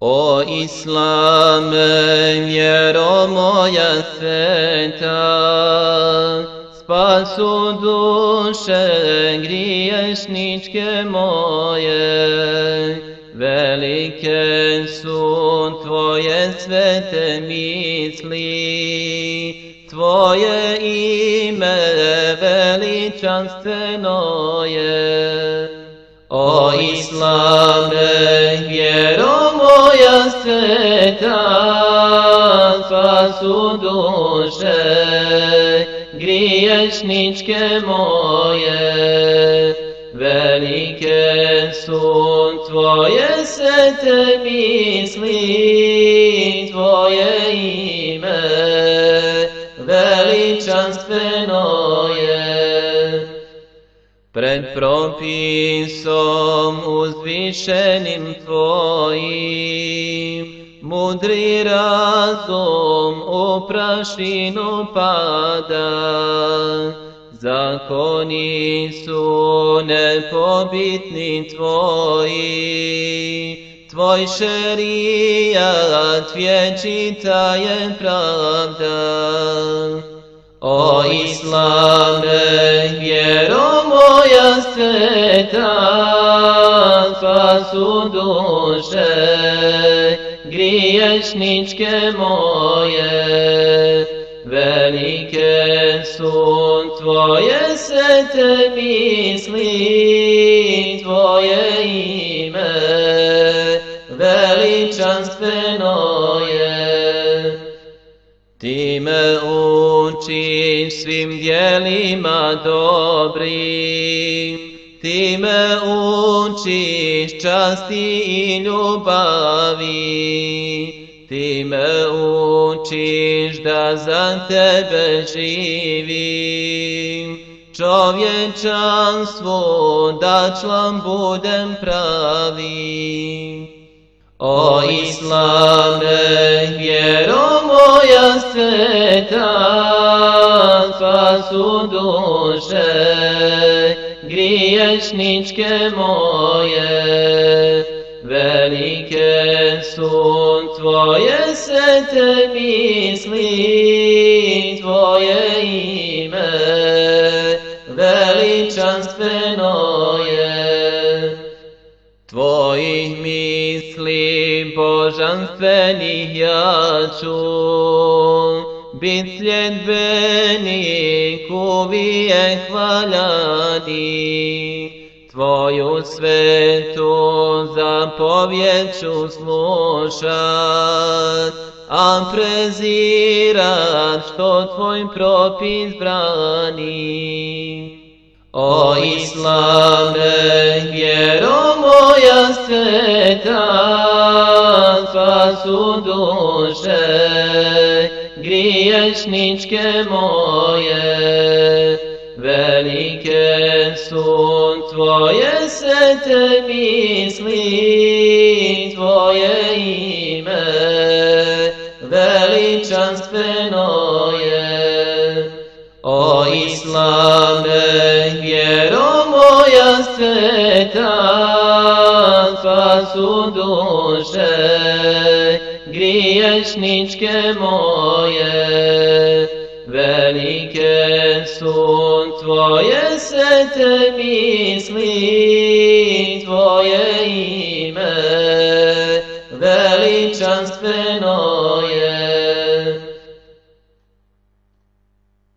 O Islame, vjero moja sveta, spasu duše griješničke moje, velike su tvoje svete misli, tvoje ime veličanstveno je. O Islame, vjero moja sveta, spasu duše griješničke moje. Velike su tvoje svete misli, Pred propisom uzvišenim tvojim, mudri razum u prašinu pada. Zakoni su nepobitni tvoji, tvoj šerijat vječita je pravda. O Islame, vjero moja sveta, spasu duše griješničke moje. Velike su tvoje svete misli, tvoje ime veličanstveno je. Ti me učiš svim dijelima dobrim, ti me učiš časti i ljubavi, ti me učiš da za tebe živim, čovječanstvu da član budem pravi. O Islame, vjero moja sveta, spasu duše griješničke moje. Velike su tvoje svete misli, tvoje ime veličanstveno je. Tvojih misli božanstvenih ja ću bit sljedbenik uvijek hvaljani. Tvoju svetu zapovjed ću slušat, a prezirat što tvoj propis brani. O Islame, vjero moja sveta, spasu duše griješničke moje. Velike su tvoje svete misli, tvoje ime veličanstveno je. O Islame, spasu duše griješničke moje. Velike su tvoje svete misli, tvoje ime veličanstveno